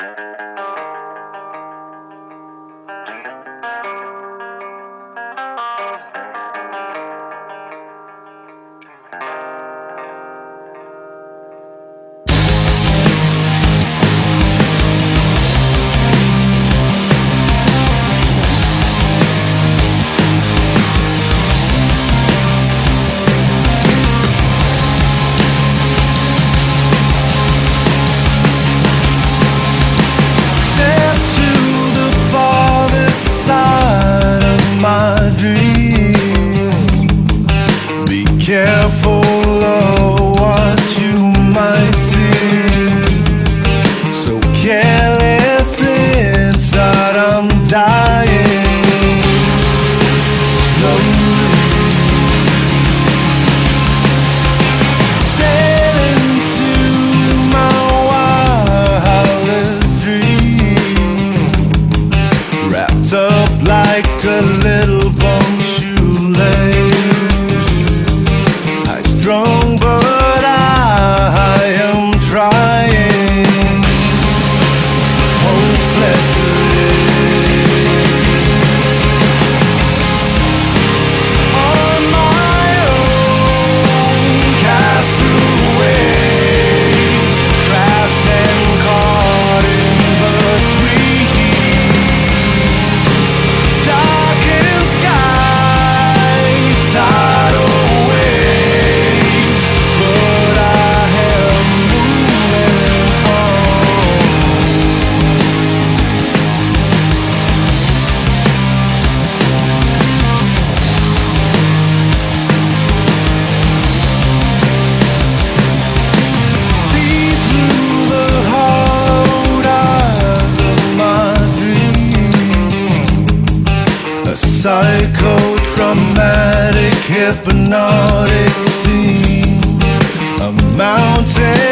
Step psychotraumatic hypnotic scene. A mountain